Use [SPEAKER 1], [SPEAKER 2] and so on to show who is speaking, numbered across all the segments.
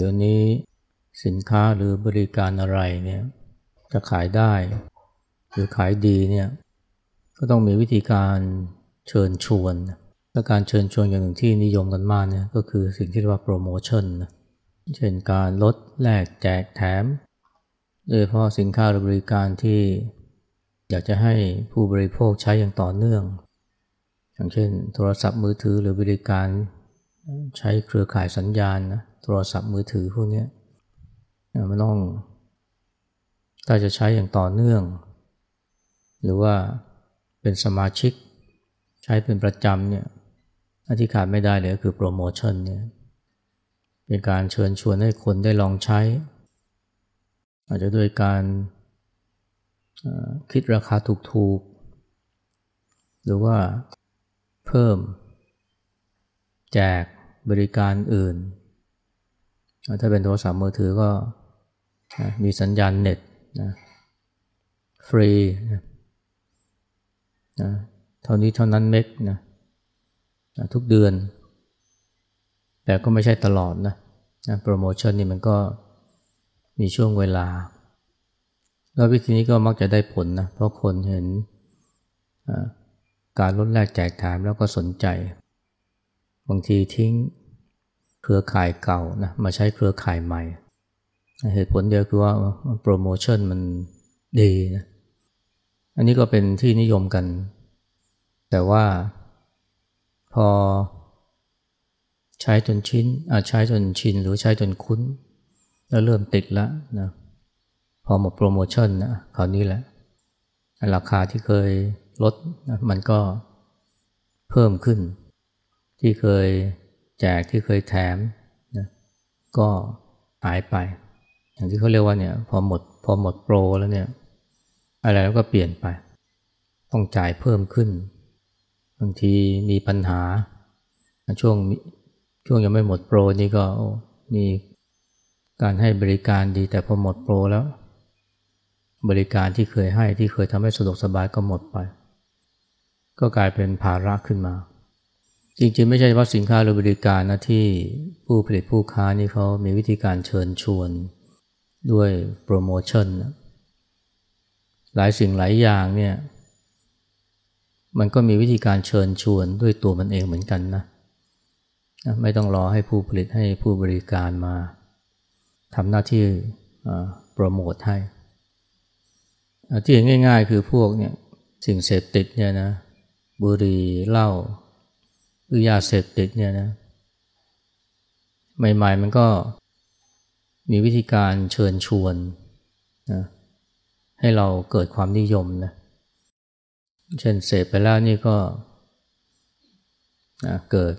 [SPEAKER 1] ดี๋ยวนี้สินค้าหรือบริการอะไรเนี่ยจะขายได้ หรือขายดีเนี่ยก็ต้องมีวิธีการเชิญชวนและการเชิญชวนอย่างหนึ่งที่นิยมกันมากเนี่ยก็คือสิ่งที่เรียกว่าโปรโมชั่นเช่นการลดแลกแจกแถม โดยเฉพาะสินค้าหรือบริการที่อยากจะให้ผู้บริโภคใช้อย่างต่อเนื่อง อย่างเช่น โทรศัพท์มือถือหรือบริการใช้เครือข่ายสัญญาณนะ โทรศัพท์มือถือพวกนี้มันต้องถ้าจะใช้อย่างต่อเนื่อง หรือว่าเป็นสมาชิก ใช้เป็นประจำเนี่ยอธิขาดไม่ได้เลยก็คือโปรโมชั่นเนี่ยเป็นการเชิญชวนให้คนได้ลองใช้ อาจจะด้วยการคิดราคาถูกๆ หรือว่าเพิ่ม แจกบริการอื่น ถ้าเป็นโทรศัพท์มือถือก็มีสัญญาณเน็ตนะฟรีนะเท่านี้เท่านั้นเมกนะทุกเดือน แต่ก็ไม่ใช่ตลอดนะนะโปรโมชั่นนี่มันก็มีช่วงเวลา แล้ววิธีนี้ก็มักจะได้ผลนะ เพราะคนเห็นการลดแลกแจกแถมแล้วก็สนใจ บางทีทิ้ง รือข่ายเก่านะมาใช้เครือข่ายใหม่ เหตุผลเดียวคือว่าโปรโมชั่นมันดีนะอันนี้ก็เป็นที่นิยมกัน แต่ว่าพอใช้จนชินอาใช้จนชินหรือใช้จนคุ้น แล้วเริ่มติดแล้วนะพอหมดโปรโมชั่นนะคราวนี้แหละ ราคาที่เคยลดนะมันก็เพิ่มขึ้น ที่เคย แจกที่เคยแถมนะก็หายไป อย่างที่เขาเรียกว่าเนี่ยพอหมดพอหมดโปรแล้วเนี่ยอะไรแล้วก็เปลี่ยนไป ต้องจ่ายเพิ่มขึ้น บางทีมีปัญหา ช่วงช่วงยังไม่หมดโปรนี่ก็มีการให้บริการดีแต่พอหมดโปรแล้ว บริการที่เคยให้ที่เคยทำให้สะดวกสบายก็หมดไป ก็กลายเป็นภาระขึ้นมา จริงๆ ไม่ใช่เฉพาะสินค้าหรือบริการนะที่ผู้ผลิตผู้ค้านี่เขามีวิธีการเชิญชวนด้วยโปรโมชั่นหลายสิ่งหลายอย่างเนี่ยมันก็มีวิธีการเชิญชวนด้วยตัวมันเองเหมือนกันนะไม่ต้องรอให้ผู้ผลิตให้ผู้บริการมาทำหน้าที่โปรโมทให้ ที่เห็นง่ายๆ คือพวกเนี่ยสิ่งเสพติดเนี่ยนะบุหรี่เหล้า หรือยาเสพติดเนี่ยนะใหม่ๆมันก็มีวิธีการเชิญชวนนะให้เราเกิดความนิยมนะเช่นเสพไปแล้วนี่ก็นะเกิด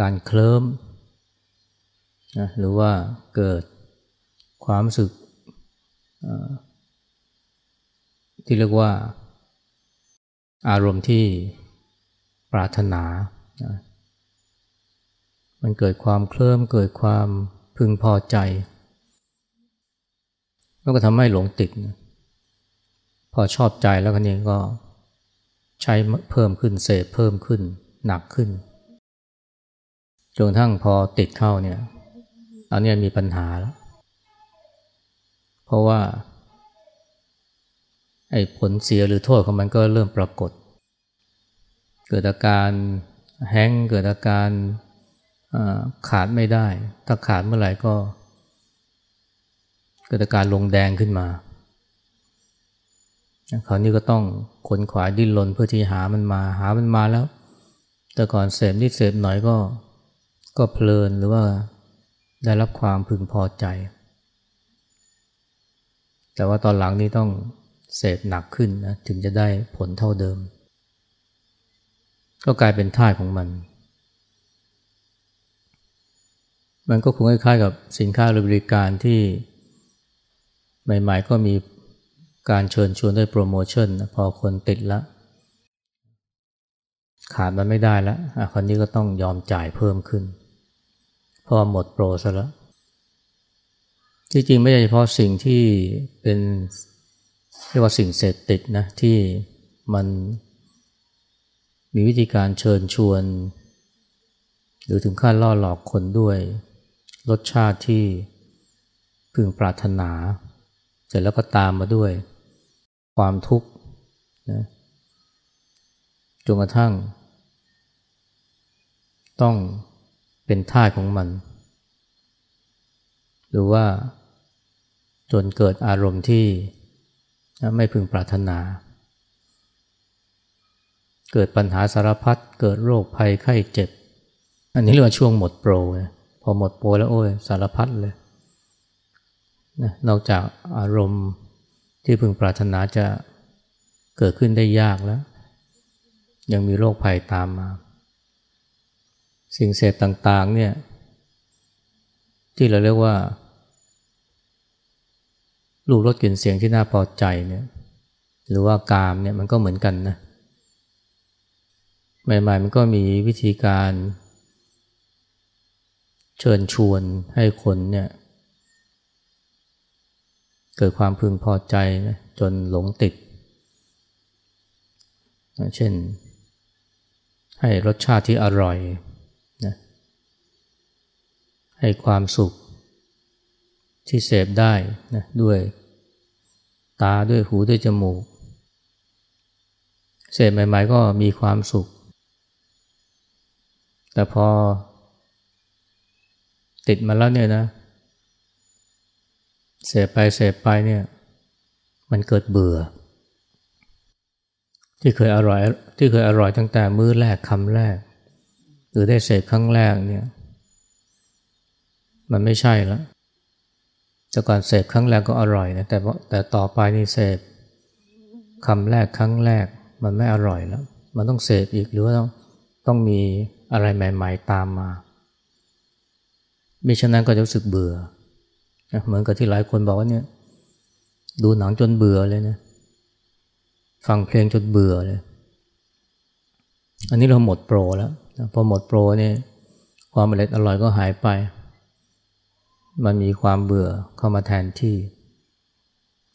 [SPEAKER 1] การเคลิ้มนะหรือว่าเกิดความรู้สึกที่เรียกว่าอารมณ์ที่ ปรารถนานะมันเกิดความเคลิ้มเกิดความพึงพอใจ แล้วก็ทำให้หลงติดนะพอชอบใจแล้วคนนี้ก็ใช้เพิ่มขึ้นเสพเพิ่มขึ้นหนักขึ้นจนทั้งพอติดเข้าเนี่ยอันนี้มีปัญหาแล้ว เพราะว่าไอ้ผลเสียหรือโทษของมันก็เริ่มปรากฏ เกิดอาการแห้งเกิดอาการขาดไม่ได้ ถ้าขาดเมื่อไหร่ก็ เกิดอาการลงแดงขึ้นมาคราวนี้ก็ต้องขนขวายดิ้นรนเพื่อที่หามันมาหามันมาแล้ว แต่ก่อนเสพนิดเสพหน่อยก็ก็เพลินหรือว่าได้รับความพึงพอใจ แต่ว่าตอนหลังนี้ต้องเสพหนักขึ้นนะถึงจะได้ผลเท่าเดิม ก็กลายเป็นท่าของมัน มันก็คงคล้ายๆกับสินค้าหรือบริการที่ใหม่ๆก็มีการเชิญชวนด้วยโปรโมชั่นพอคนติดแล้วขาดมันไม่ได้แล้วคนนี้ก็ต้องยอมจ่ายเพิ่มขึ้นเพราะหมดโปรซะแล้วที่จริงไม่ใช่เฉพาะสิ่งที่เป็นเรียกว่าสิ่งเสพติดนะที่มัน มีวิธีการเชิญชวน หรือถึงขั้นล่อหลอกคนด้วย รสชาติที่พึงปรารถนา เสร็จแล้วก็ตามมาด้วย ความทุกข์นะจนกระทั่ง ต้องเป็นท่าของมัน หรือว่าจนเกิดอารมณ์ที่ไม่พึงปรารถนา เกิดปัญหาสารพัดเกิดโรคภัยไข้เจ็บ อันนี้เรียกว่าช่วงหมดโปรพอหมดโปรแล้วโอ้ยสารพัดเลยนะนอกจากอารมณ์ที่พึงปรารถนาจะเกิดขึ้นได้ยากแล้ว ยังมีโรคภัยตามมา สิ่งเสพต่างๆเนี่ยที่เราเรียกว่ารูปรสกลิ่นเสียงที่น่าพอใจเนี่ยหรือว่ากามเนี่ยมันก็เหมือนกันนะ ใหม่ๆ มันก็มีวิธีการ เชิญชวนให้คนเนี่ย เกิดความพึงพอใจนะจนหลงติด เช่น ให้รสชาติที่อร่อยนะให้ความสุขที่เสพได้นะด้วยตาด้วยหูด้วยจมูก เสพใหม่ ๆ ก็มีความสุข แต่พอ ติดมาแล้วเนี่ยนะ เสพไปเสพไปเนี่ย มันเกิดเบื่อ ที่เคยอร่อยที่เคยอร่อยตั้งแต่มื้อแรกคำแรก หรือได้เสพครั้งแรกเนี่ย มันไม่ใช่แล้วแต่ก่อนเสพครั้งแรกก็อร่อยนะแต่แต่ต่อไปนี่เสพคำแรกครั้งแรกมันไม่อร่อยแล้ว มันต้องเสพอีกหรือว่าต้องต้องมี อะไรใหม่ ๆ ตามมามิฉะนั้นก็จะรู้สึกเบื่อ เหมือนกับที่หลายคนบอกว่าเนี่ย ดูหนังจนเบื่อเลยนะฟังเพลงจนเบื่อเลย อันนี้เราหมดโปรแล้วพอหมดโปรเนี่ยความอร่อยอร่อยก็หายไป มันมีความเบื่อเข้ามาแทนที่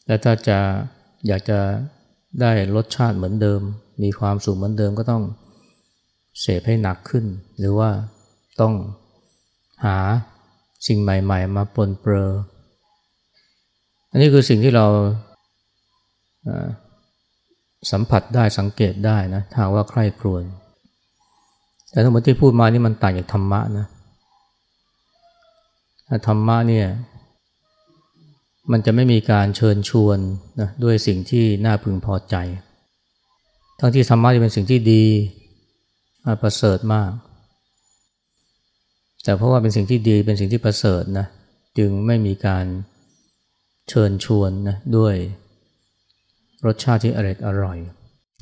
[SPEAKER 1] แล้วถ้าจะอยากจะได้รสชาติเหมือนเดิม มีความสุขเหมือนเดิมก็ต้อง เสพให้หนักขึ้น หรือว่าต้องหาสิ่งใหม่ๆ มาปนเปื้ออันนี้คือสิ่งที่เราสัมผัสได้สังเกตได้นะถ้าว่าใคร่ครวญแต่ทั้งหมดที่พูดมานี่มันต่างจากธรรมะนะธรรมะเนี่ยมันจะไม่มีการเชิญชวนนะด้วยสิ่งที่น่าพึงพอใจ ทั้งที่ธรรมะจะเป็นสิ่งที่ดี ประเสริฐมาก แต่เพราะว่าเป็นสิ่งที่ดีเป็นสิ่งที่ประเสริฐนะจึงไม่มีการเชิญชวนนะด้วยรสชาติที่อร่อยอร่อย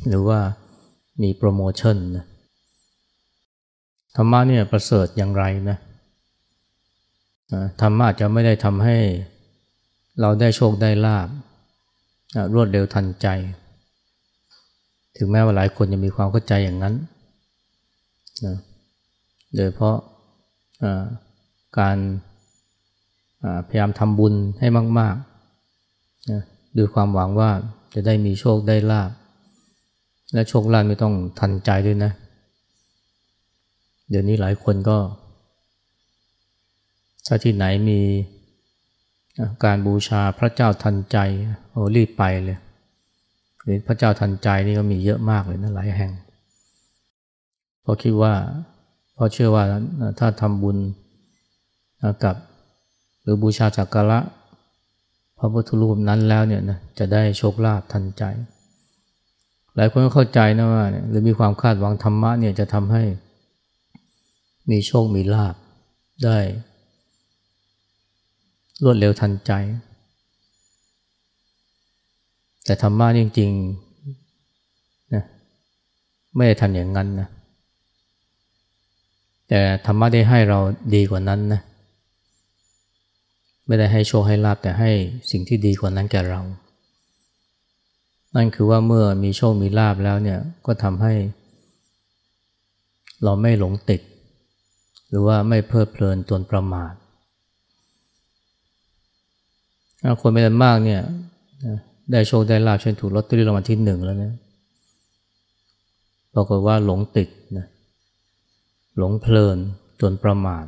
[SPEAKER 1] หรือว่ามีโปรโมชั่นนะธรรมะเนี่ยประเสริฐอย่างไรนะธรรมะจะไม่ได้ทำให้เราได้โชคได้ลาบรวดเร็วทันใจ ถึงแม้ว่าหลายคนจะมีความเข้าใจอย่างนั้น นะโดยเพราะการพยายามทำบุญให้มากๆนะด้วยความหวังว่าจะได้มีโชคได้ลาบและโชคลาภไม่ต้องทันใจด้วยนะ เดี๋ยวนี้หลายคนก็ ถ้าที่ไหนมีการบูชาพระเจ้าทันใจโอ้รีบไปเลยหรือพระเจ้าทันใจนี่ก็มีเยอะมากเลยนะหลายแห่ง เพราะคิดว่าเพราะเชื่อว่าถ้าทำบุญกับ หรือบูชาจักการะพระพุทธรูปนั้นแล้วเนี่ยนะจะได้โชคลาภทันใจ หลายคนก็เข้าใจนะว่าหรือมีความคาดหวังธรรมะเนี่ยจะทำให้มีโชคมีลาภได้ รวดเร็วทันใจ แต่ธรรมะจริงๆนะไม่ได้ทำอย่างนั้นนะ แต่ธรรมะได้ให้เราดีกว่านั้นนะไม่ได้ให้โชคให้ลาบแต่ให้สิ่งที่ดีกว่านั้นแก่เรา นั่นคือว่าเมื่อมีโชคมีลาบแล้วเนี่ยก็ทำให้ เราไม่หลงติด หรือว่าไม่เพลิดเพลินจนประมาทคนไม่ได้มากเนี่ยได้โชคได้ลาบเช่นถูกลอตเตอรี่รางวัลที่หนึ่งแล้วเนี่ยปรากฏว่าหลงติดนะ หลงเพลินจนประมาท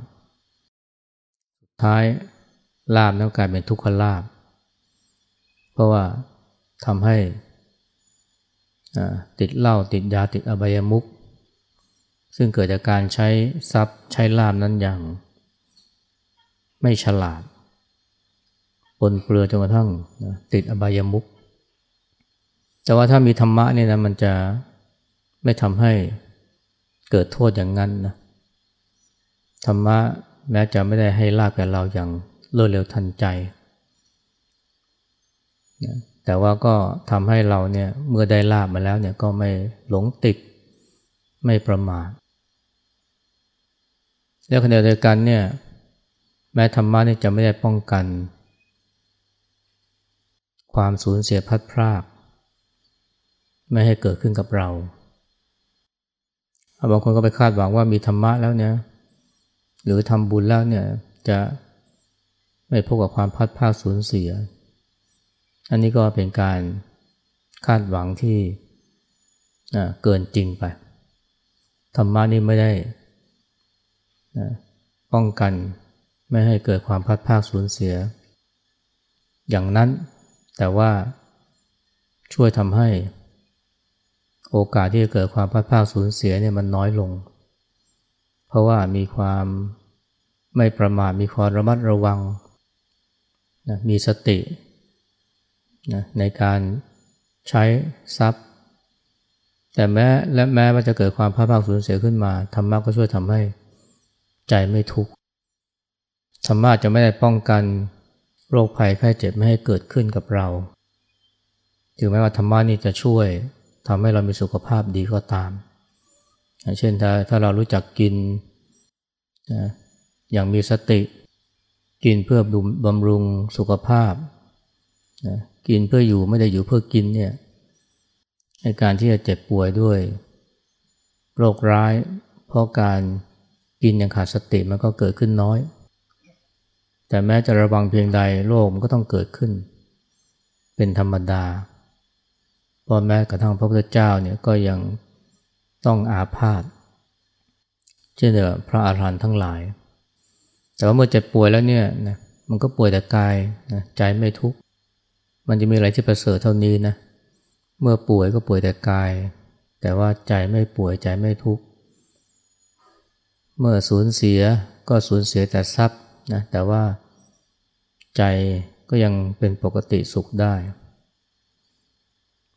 [SPEAKER 1] สุดท้ายลาบแล้วกลายเป็นทุกขลาบ เพราะว่าทำให้ติดเหล้าติดยาติดอบายมุกซึ่งเกิดจากการใช้ทรัพย์ใช้ลาบนั้นอย่างไม่ฉลาดปนเปื้อจนกระทั่งติดอบายมุกแต่ว่าถ้ามีธรรมะเนี่ยนะมันจะไม่ทำให้เกิดโทษอย่างนั้นนะ ธรรมะแม้จะไม่ได้ให้ลาบแก่เราอย่างรวดเร็วทันใจ แต่ว่าก็ทำให้เราเนี่ยเมื่อได้ลาบมาแล้วเนี่ยก็ไม่หลงติดไม่ประมาทแล้วขณะเดียวกันเนี่ยแม้ธรรมะนี่จะไม่ได้ป้องกัน ความสูญเสียพัดพราก ไม่ให้เกิดขึ้นกับเราบางคนก็ไปคาดหวังว่ามีธรรมะแล้วเนี่ย หรือทำบุญแล้วเนี่ยจะไม่พบกับความพัดพาสูญเสีย อันนี้ก็เป็นการคาดหวังที่เกินจริงไป ธรรมะนี่ไม่ได้ป้องกันไม่ให้เกิดความพัดพาสูญเสีย อย่างนั้นแต่ว่าช่วยทำให้โอกาสที่จะเกิดความพัดพาสูญเสียเนี่ยมันน้อยลง เพราะว่ามีความ ไม่ประมาทมีความระมัดระวังนะมีสตินะในการใช้ทรัพย์ แต่แม้และแม้ว่าจะเกิดความพลาดพลาดสูญเสียขึ้นมาธรรมะก็ช่วยทำให้ใจไม่ทุกข์ธรรมะจะไม่ได้ป้องกันโรคภัยไข้เจ็บไม่ให้เกิดขึ้นกับเรา ถึงแม้ว่าธรรมะนี่จะช่วยทำให้เรามีสุขภาพดีก็ตาม เช่นถ้าถ้าเรารู้จักกินนะ อย่างมีสติ กินเพื่อบำรุงสุขภาพนะกินเพื่ออยู่ไม่ได้อยู่เพื่อกินเนี่ยในการที่จะเจ็บป่วยด้วย โรคร้าย เพราะการกินอย่างขาดสติมันก็เกิดขึ้นน้อย แต่แม้จะระวังเพียงใดโรคมันก็ต้องเกิดขึ้น เป็นธรรมดาเพราะแม้กระทั่งพระพุทธเจ้าเนี่ยก็ยังต้องอาพาธเช่นเดียวพระอาหารหันต์ทั้งหลาย แต่ว่าเมื่อเจ็บป่วยแล้วเนี่ยนะมันก็ป่วยแต่กายนะใจไม่ทุกข์มันจะมีอะไรที่ประเสริฐเท่านี้นะเมื่อป่วยก็ป่วยแต่กาย แต่ว่าใจไม่ป่วยใจไม่ทุกข์เมื่อสูญเสียก็สูญเสียแต่ทรัพย์นะแต่ว่าใจก็ยังเป็นปกติสุขได้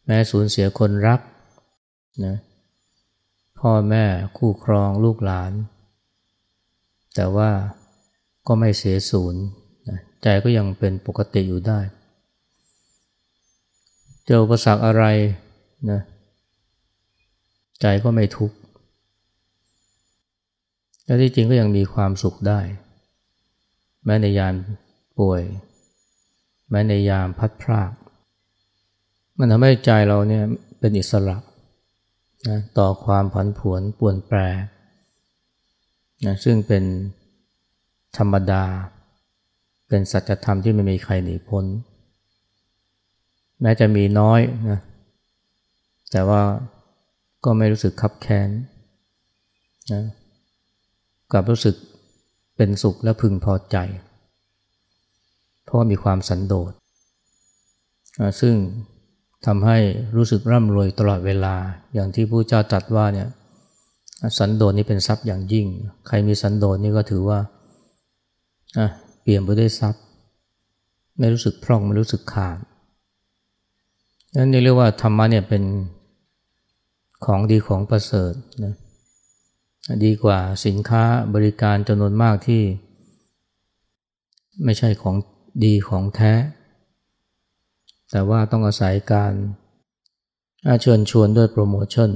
[SPEAKER 1] แม้สูญเสียคนรักนะพ่อแม่คู่ครองลูกหลาน แต่ว่า ก็ไม่เสียศูนย์ใจก็ยังเป็นปกติอยู่ได้ เจออุปสรรคอะไรนะใจก็ไม่ทุกข์และที่จริงก็ยังมีความสุขได้ แม้ในยามป่วย แม้ในยามพัดพราก มันทำให้ใจเราเนี่ยเป็นอิสระนะต่อความผันผวนป่วนแปรนะซึ่งเป็น ธรรมดา เป็นสัจธรรมที่ไม่มีใครหนีพ้น แม้จะมีน้อยนะแต่ว่าก็ไม่รู้สึกคับแค้นนะกลับรู้สึกเป็นสุขและพึงพอใจ เพราะมีความสันโดษซึ่งทำให้รู้สึกร่ำรวยตลอดเวลาอย่างที่ผู้เจ้าตรัสว่าเนี่ยสันโดษนี่เป็นทรัพย์อย่างยิ่ง ใครมีสันโดษนี่ก็ถือว่า เปลี่ยนไปด้วยทรัพย์ ไม่รู้สึกพร่องไม่รู้สึกขาดนั่นเรียกว่าธรรมะเนี่ยเป็นของดีของประเสริฐนะดีกว่าสินค้าบริการจำนวนมากที่ ไม่ใช่ของดีของแท้ แต่ว่าต้องอาศัยการเชิญชวนด้วยโปรโมชั่น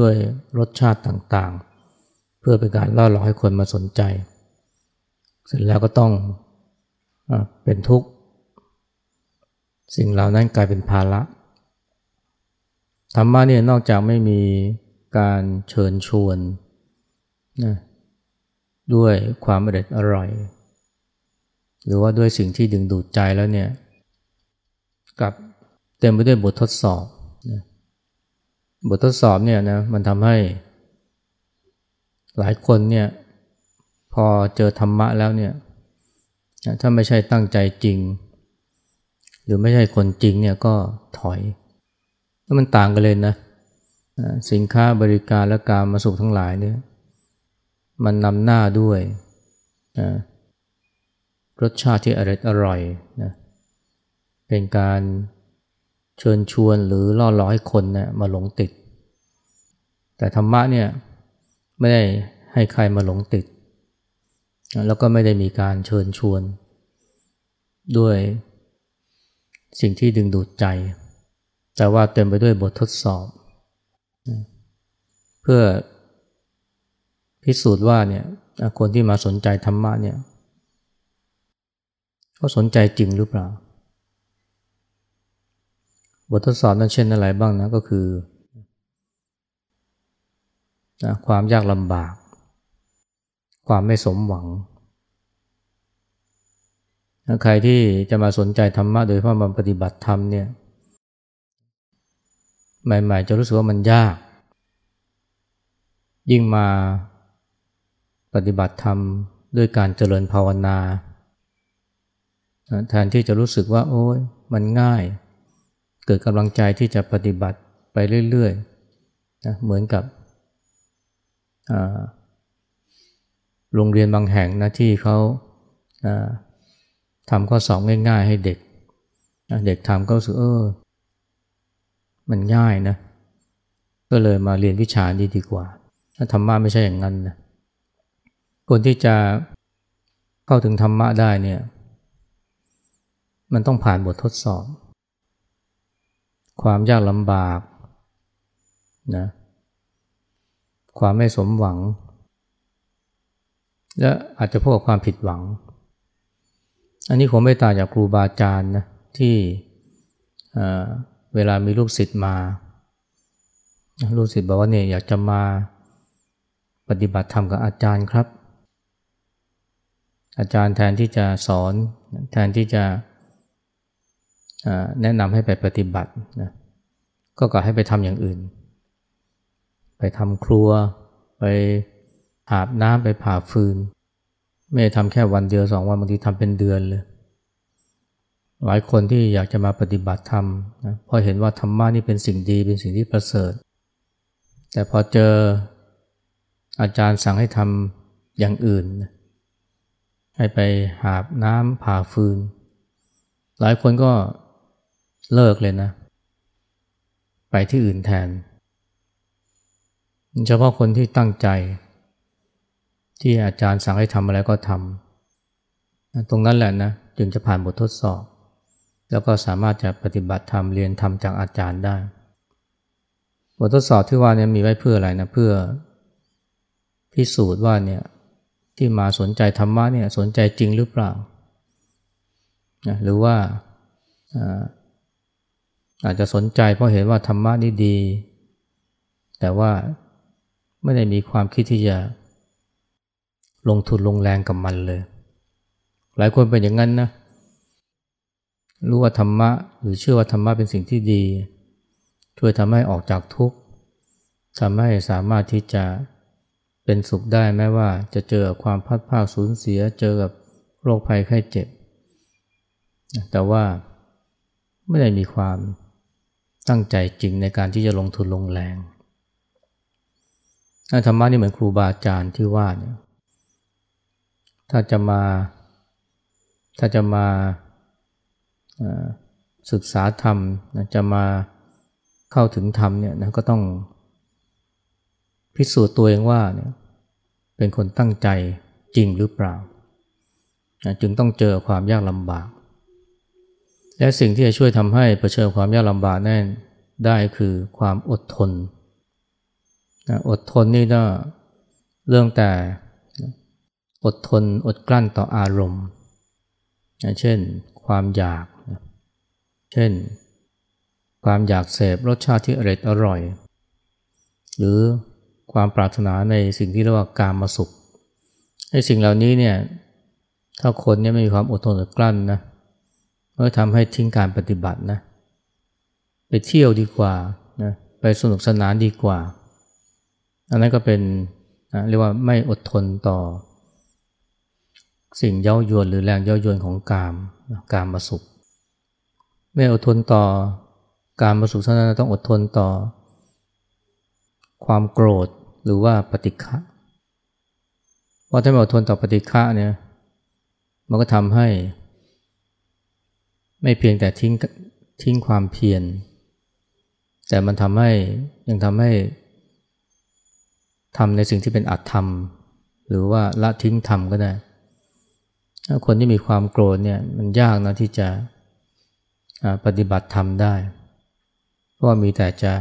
[SPEAKER 1] ด้วยรสชาติต่างๆ เพื่อเป็นการล่อหลอกให้คนมาสนใจ เสร็จแล้วก็ต้องอเป็นทุกข์ สิ่งเหล่านั้นกลายเป็นภาระธรรมะเนี่ยนอกจากไม่มีการเชิญชวนนะด้วยความอร่อยอร่อย หรือว่าด้วยสิ่งที่ดึงดูดใจแล้วเนี่ยกับเต็มไปด้วยบททดสอบนะบททดสอบเนี่ยนะมันทำให้หลายคนเนี่ย พอเจอธรรมะแล้วเนี่ยถ้าไม่ใช่ตั้งใจจริง หรือไม่ใช่คนจริงเนี่ยก็ถอยแล้วมันต่างกันเลยนะสินค้าบริการและการมาสุขทั้งหลายเนี่ยมันนำหน้าด้วยรสชาติที่อร่อยอร่อยนะเป็นการเชิญชวนหรือล่อหลอให้คนเนี่ยมาหลงติด แต่ธรรมะเนี่ยไม่ได้ให้ใครมาหลงติด แล้วก็ไม่ได้มีการเชิญชวน ด้วยสิ่งที่ดึงดูดใจ แต่ว่าเต็มไปด้วยบททดสอบ เพื่อพิสูจน์ว่าเนี่ยคนที่มาสนใจธรรมะเนี่ยเขาสนใจจริงหรือเปล่า บททดสอบนั้นเช่นอะไรบ้างนะก็คือ ความยากลำบาก ความไม่สมหวัง ใครที่จะมาสนใจธรรมะโดยเฉพาะมาปฏิบัติธรรมเนี่ยใหม่ๆ จะรู้สึกว่ามันยาก ยิ่งมาปฏิบัติธรรมด้วยการเจริญภาวนาแทนที่จะรู้สึกว่า โอ้ยมันง่าย เกิดกำลังใจที่จะปฏิบัติไปเรื่อยๆนะเหมือนกับ โรงเรียนบางแห่งนะที่เขาทำข้อสอบง่าย ๆ ให้เด็ก เด็กทำก็รู้สึกเออ มันง่ายนะ ก็เลยมาเรียนวิชานี้ดีกว่า ถ้าธรรมะไม่ใช่อย่างนั้นนะคนที่จะเข้าถึงธรรมะได้เนี่ย มันต้องผ่านบททดสอบ ความยากลำบากนะความไม่สมหวัง และอาจจะพบกับความผิดหวัง อันนี้ผมไม่ต่างจากครูบาอาจารย์นะที่เวลามีลูกศิษย์มา ลูกศิษย์บอกว่าเนี่ยอยากจะมาปฏิบัติธรรมกับอาจารย์ครับ อาจารย์แทนที่จะสอนแทนที่จะแนะนำให้ไปปฏิบัตินะก็กลับให้ไปทำอย่างอื่น ไปทำครัวไป อาบน้ำไปผ่าฟืน ไม่ได้ทำแค่วันเดียวสองวันบางทีทำเป็นเดือนเลย หลายคนที่อยากจะมาปฏิบัติธรรมนะพอเห็นว่าธรรมะนี่เป็นสิ่งดีเป็นสิ่งที่ประเสริฐ แต่พอเจออาจารย์สั่งให้ทำอย่างอื่น ให้ไปหาบน้ำผ่าฟืน หลายคนก็เลิกเลยนะ ไปที่อื่นแทน เฉพาะคนที่ตั้งใจ ที่อาจารย์สั่งให้ทำอะไรก็ทำตรงนั้นแหละนะจึงจะผ่านบททดสอบ แล้วก็สามารถจะปฏิบัติธรรมเรียนธรรมจากอาจารย์ได้ บททดสอบที่ว่านี่มีไว้เพื่ออะไรนะเพื่อพิสูจน์ว่าเนี่ยที่มาสนใจธรรมะเนี่ยสนใจจริงหรือเปล่านะหรือว่าอาจจะสนใจเพราะเห็นว่าธรรมะนี่ดี แต่ว่าไม่ได้มีความคิดที่จะ ลงทุนลงแรงกับมันเลย หลายคนเป็นอย่างนั้นนะรู้ว่าธรรมะหรือเชื่อว่าธรรมะเป็นสิ่งที่ดี ช่วยทำให้ออกจากทุกข์ทำให้สามารถที่จะเป็นสุขได้แม้ว่าจะเจอความพัดภาคสูญเสียเจอกับโรคภัยไข้เจ็บ แต่ว่าไม่ได้มีความตั้งใจจริงในการที่จะลงทุนลงแรงธรรมะนี่เหมือนครูบาอาจารย์ที่ว่าเนี่ย ถ้าจะมา ถ้าจะมาศึกษาธรรมจะมาเข้าถึงธรรมเนี่ยนะก็ต้องพิสูจน์ตัวเองว่าเนี่ยเป็นคนตั้งใจจริงหรือเปล่าจึงต้องเจอความยากลำบาก และสิ่งที่จะช่วยทำให้เผชิญความยากลำบากแน่ได้คือความอดทนนะอดทนนี่นะเรื่องแต่ อดทนอดกลั้นต่ออารมณ์ เช่นความอยาก เช่น ความอยากเสพรสชาติที่อร่อยอร่อย หรือความปรารถนาในสิ่งที่เรียกว่าการมาสุขไอ้สิ่งเหล่านี้เนี่ยถ้าคนเนี่ยไม่มีความอดทนอดกลั้นนะก็ทำให้ทิ้งการปฏิบัตินะไปเที่ยวดีกว่านะไปสนุกสนานดีกว่า อันนั้นก็เป็นนะเรียกว่าไม่อดทนต่อ สิ่งเย้ายวนหรือแรงเย้ายวนของกามกามมาสุข ไม่อดทนต่อการมาสุขเท่านั้นต้องอดทนต่อ ความโกรธหรือว่าปฏิฆะเพราะถ้าไม่อดทนต่อปฏิฆะเนี่ยมันก็ทำให้ ไม่เพียงแต่ทิ้งทิ้งความเพียรแต่มันทำให้ยังทำให้ทำในสิ่งที่เป็นอัตธรรม หรือว่าละทิ้งธรรมก็ได้ คนที่มีความโกรธเนี่ยมันยากนะที่จะปฏิบัติธรรมได้ เพราะมีแต่จะ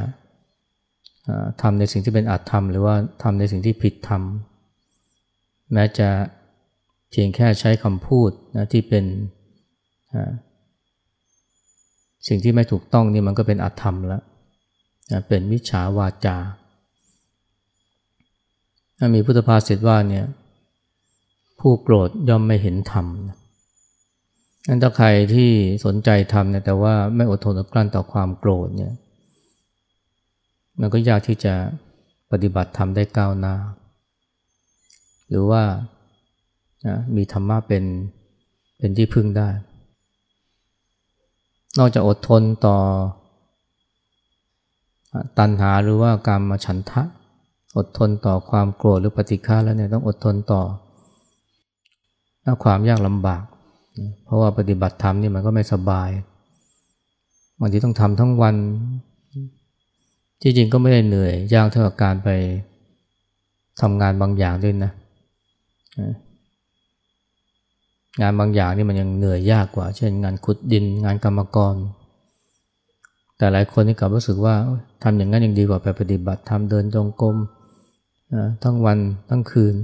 [SPEAKER 1] ทำในสิ่งที่เป็นอัตธรรม หรือว่าทำในสิ่งที่ผิดธรรม แม้จะเพียงแค่ใช้คำพูดนะที่เป็นสิ่งที่ไม่ถูกต้องนี่มันก็เป็นอัตธรรมแล้วเป็นมิจฉาวาจา มีพุทธภาษิตว่าเนี่ย ผู้โกรธย่อมไม่เห็นธรรมนั้นถ้าใครที่สนใจธรรมเนี่ยแต่ว่าไม่อดทนอดกลั้นต่อความโกรธเนี่ยมันก็ยากที่จะปฏิบัติธรรมได้ก้าวหน้า หรือว่านะมีธรรมะเป็นเป็นที่พึ่งได้ นอกจากอดทนต่อตัณหาหรือว่าการมาฉันทะ อดทนต่อความโกรธหรือปฏิฆาแล้วเนี่ยต้องอดทนต่อ ความยากลำบาก เพราะว่าปฏิบัติธรรมนี่มันก็ไม่สบายบางทีต้องทำทั้งวัน จริงๆก็ไม่ได้เหนื่อยยากเท่ากับการไปทำงานบางอย่างด้วยนะ งานบางอย่างนี่มันยังเหนื่อยยากกว่า เช่นงานขุดดินงานกรรมกร แต่หลายคนนี่กลับรู้สึกว่าทำอย่างนั้นยังดีกว่าไปปฏิบัติทำเดินจงกรมทั้งวันทั้งคืน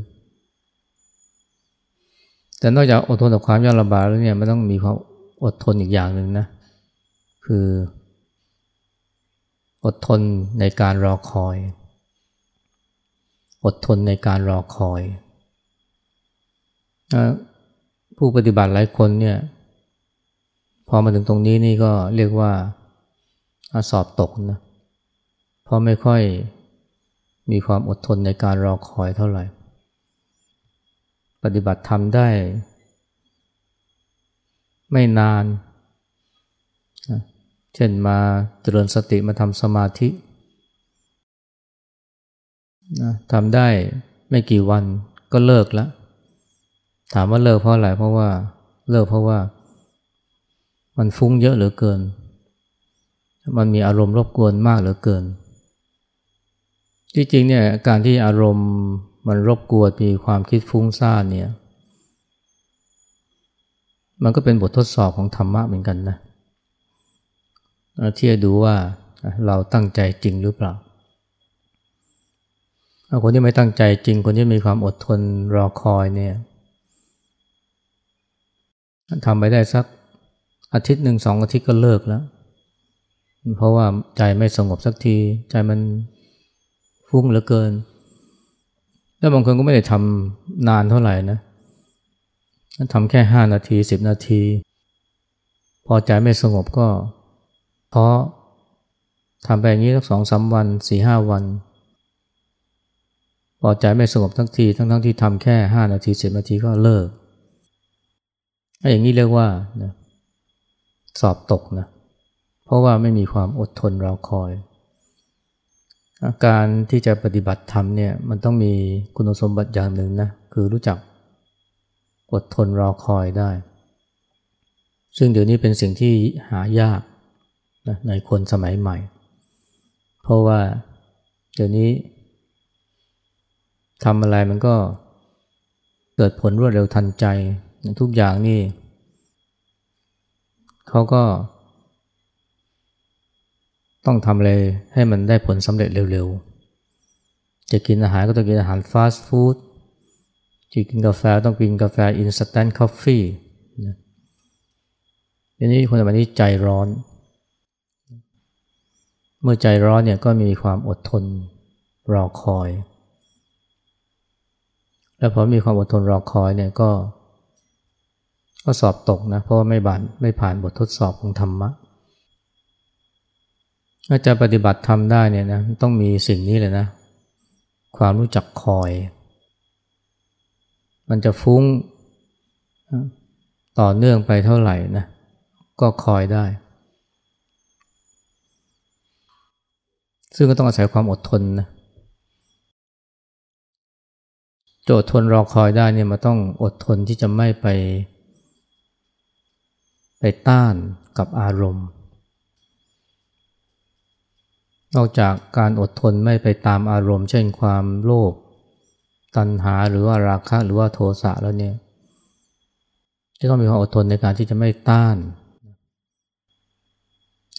[SPEAKER 1] แต่นอกจากอดทนต่อความยากลำบากแล้วเนี่ยมันต้องมีความอดทนอีกอย่างหนึ่งนะ คือ อดทนในการรอคอย อดทนในการรอคอย ผู้ปฏิบัติหลายคนเนี่ย พอมาถึงตรงนี้นี่ก็เรียกว่าสอบตกนะ เพราะไม่ค่อยมีความอดทนในการรอคอยเท่าไหร่ ปฏิบัติทำได้ ไม่นาน เช่นมาเจริญสติมาทำสมาธิทำได้ไม่กี่วันก็เลิกแล้ว ถามว่าเลิกเพราะอะไรเพราะว่าเลิกเพราะว่า มันฟุ้งเยอะเหลือเกิน มันมีอารมณ์รบกวนมากเหลือเกินจริงๆเนี่ยการที่อารมณ์ มันรบกวนมีความคิดฟุ้งซ่านเนี่ย มันก็เป็นบททดสอบของธรรมะเหมือนกันนะที่จะดูว่าเราตั้งใจจริงหรือเปล่าคนที่ไม่ตั้งใจจริงคนที่มีความอดทนรอคอยเนี่ยทำไปได้สักอาทิตย์หนึ่งสองอาทิตย์ก็เลิกแล้ว เพราะว่าใจไม่สงบสักที ใจมันฟุ้งเหลือเกิน แล้วบางคนก็ไม่ได้ทำนานเท่าไหร่นะทำแค่ห้านาทีสิบนาที พอใจไม่สงบก็เพราะทำไปอย่างนี้สักสองสาวันสี่ห้าวัน พอใจไม่สงบทั้งทีทั้งทั้งที่ทำแค่ห้านาทีสิบนาทีก็เลิกอย่างนี้เรียกว่านะสอบตกนะเพราะว่าไม่มีความอดทนรอคอย การที่จะปฏิบัติธรรมเนี่ยมันต้องมีคุณสมบัติอย่างหนึ่งนะคือรู้จักอดทนรอคอยได้ ซึ่งเดี๋ยวนี้เป็นสิ่งที่หายากนะในคนสมัยใหม่ เพราะว่าเดี๋ยวนี้ทำอะไรมันก็เกิดผลรวดเร็วทันใจ ทุกอย่างนี่เขาก็ ต้องทำอะไรให้มันได้ผลสำเร็จเร็วๆ จะกินอาหารก็ต้องกินอาหารฟาสต์ฟู้ดจะกินกาแฟต้องกินกาแฟ instant coffee นะทีนี้คนแบบนี้ใจร้อน เมื่อใจร้อนเนี่ยก็ไม่มีความอดทนรอคอย แล้วพอไม่มีความอดทนรอคอยเนี่ยก็ ก็สอบตกนะ เพราะไม่บานไม่ผ่านบททดสอบของธรรมะ ถ้าจะปฏิบัติธรรมได้เนี่ยนะต้องมีสิ่งนี้เลยนะ ความรู้จักคอย มันจะฟุ้งต่อเนื่องไปเท่าไหร่นะก็คอยได้ ซึ่งก็ต้องอาศัยความอดทนนะจะอดทนรอคอยได้เนี่ยมันต้องอดทนที่จะไม่ไป ไปต้านกับอารมณ์ นอกจากการอดทนไม่ไปตามอารมณ์ เช่นความโลภตัณหาหรือว่าราคะหรือว่าโทสะแล้วเนี่ยจะต้องมีความอดทนในการที่จะไม่ต้าน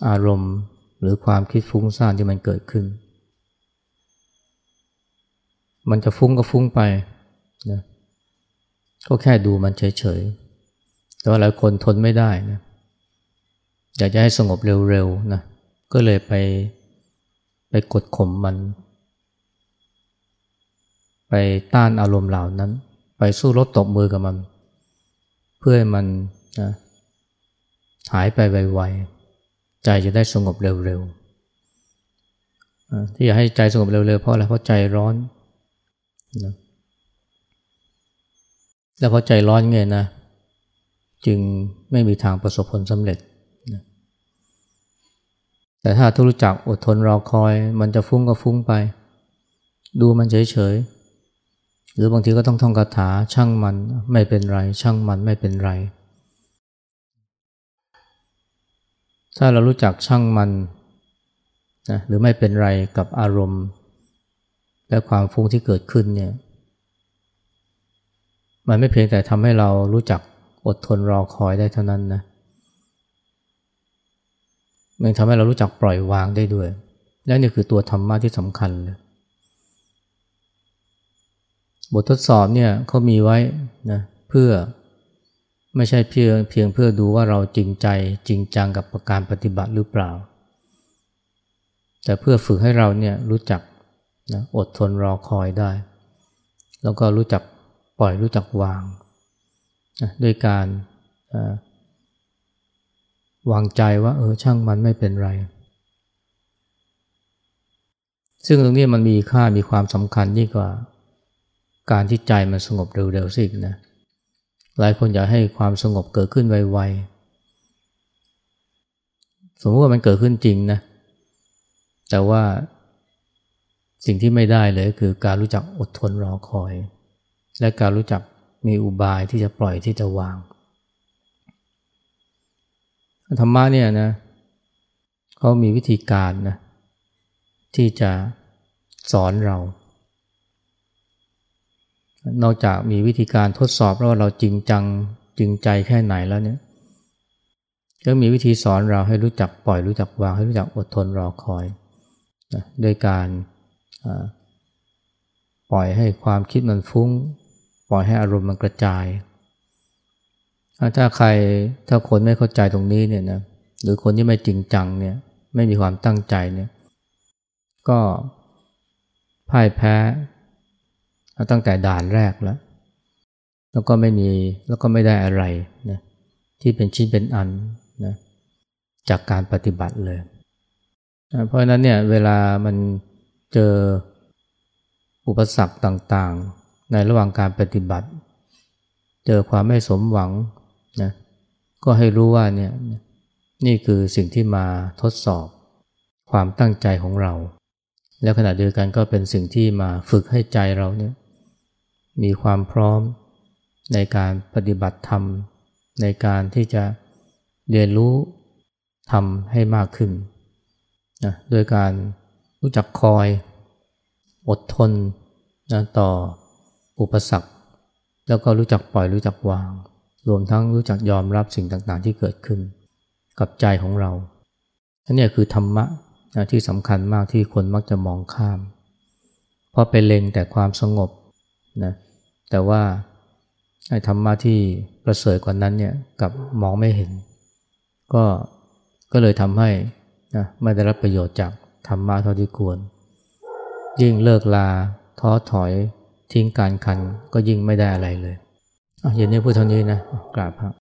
[SPEAKER 1] อารมณ์หรือความคิดฟุ้งซ่านที่มันเกิดขึ้น มันจะฟุ้งก็ฟุ้งไปนะก็แค่ดูมันเฉยๆแต่ว่าหลายคนทนไม่ได้นะอยากจะให้สงบเร็วๆนะก็เลยไป ไปกดข่มมัน ไปต้านอารมณ์เหล่านั้น ไปสู้รบตบมือกับมัน เพื่อให้มันนะหายไปไวๆ ใจจะได้สงบเร็วๆ ที่อยากให้ใจสงบเร็วๆ เพราะอะไร เพราะใจร้อนนะแล้วพอใจร้อนไงนะ จึงไม่มีทางประสบผลสำเร็จ แต่ถ้าทุรู้จักอดทนรอคอย มันจะฟุ้งก็ฟุ้งไป ดูมันเฉยๆ หรือบางทีก็ต้องท่องคาถาช่างมันไม่เป็นไร ช่างมันไม่เป็นไร ถ้าเรารู้จักช่างมันนะหรือไม่เป็นไรกับอารมณ์ และความฟุ้งที่เกิดขึ้นเนี่ยมันไม่เพียงแต่ทำให้เรารู้จักอดทนรอคอยได้เท่านั้นนะ มันทำให้เรารู้จักปล่อยวางได้ด้วย และนี่คือตัวธรรมะที่สำคัญเลยบททดสอบเนี่ยเขามีไว้นะเพื่อไม่ใช่เพียงเพียงเพื่อดูว่าเราจริงใจจริงจังกับการปฏิบัติหรือเปล่า แต่เพื่อฝึกให้เราเนี่ยรู้จักนะอดทนรอคอยได้ แล้วก็รู้จักปล่อยรู้จักวางนะด้วยการ วางใจว่าเออช่างมันไม่เป็นไร ซึ่งตรงนี้มันมีค่ามีความสำคัญยิ่งกว่า การที่ใจมันสงบเร็วๆสินะหลายคนอยากให้ความสงบเกิดขึ้นไวๆ สมมติว่ามันเกิดขึ้นจริงนะ แต่ว่าสิ่งที่ไม่ได้เลยคือการรู้จักอดทนรอคอย และการรู้จักมีอุบายที่จะปล่อยที่จะวาง ธรรมะเนี่ยนะเขามีวิธีการนะที่จะสอนเรา นอกจากมีวิธีการทดสอบว่าเราจริงจังจริงใจแค่ไหนแล้วเนี่ยก็มีวิธีสอนเราให้รู้จักปล่อยรู้จักวางให้รู้จักอดทนรอคอยนะด้วยการปล่อยให้ความคิดมันฟุ้ง ปล่อยให้อารมณ์มันกระจาย ถ้าใครถ้าคนไม่เข้าใจตรงนี้เนี่ยนะหรือคนที่ไม่จริงจังเนี่ยไม่มีความตั้งใจเนี่ยก็พ่ายแพ้ตั้งแต่ด่านแรกแล้ว แล้วก็ไม่มีแล้วก็ไม่ได้อะไรนะที่เป็นชิ้นเป็นอันนะจากการปฏิบัติเลยเพราะนั้นเนี่ยเวลามันเจออุปสรรคต่างๆ ในระหว่างการปฏิบัติ เจอความไม่สมหวัง นะก็ให้รู้ว่าเนี่ยนี่คือสิ่งที่มาทดสอบความตั้งใจของเรา แล้วขณะเดียวกันก็เป็นสิ่งที่มาฝึกให้ใจเราเนี่ยมีความพร้อมในการปฏิบัติธรรม ในการที่จะเรียนรู้ทำให้มากขึ้นนะด้วยการรู้จักคอยอดทนนะต่ออุปสรรค แล้วก็รู้จักปล่อยรู้จักวาง รวมทั้งรู้จักยอมรับสิ่งต่างๆ ที่เกิดขึ้น กับใจของเราอันนี้คือธรรมะนะที่สำคัญมากที่คนมักจะมองข้าม เพราะไปเล็งแต่ความสงบนะแต่ว่าไอ้ธรรมะที่ประเสริฐกว่านั้นเนี่ยกับมองไม่เห็น ก็ก็เลยทำให้นะไม่ได้รับประโยชน์จากธรรมะเท่าที่ควร ยิ่งเลิกลาท้อถอยทิ้งการคันก็ยิ่งไม่ได้อะไรเลย เย็นนี้พูดเท่านี้นะกราบครับ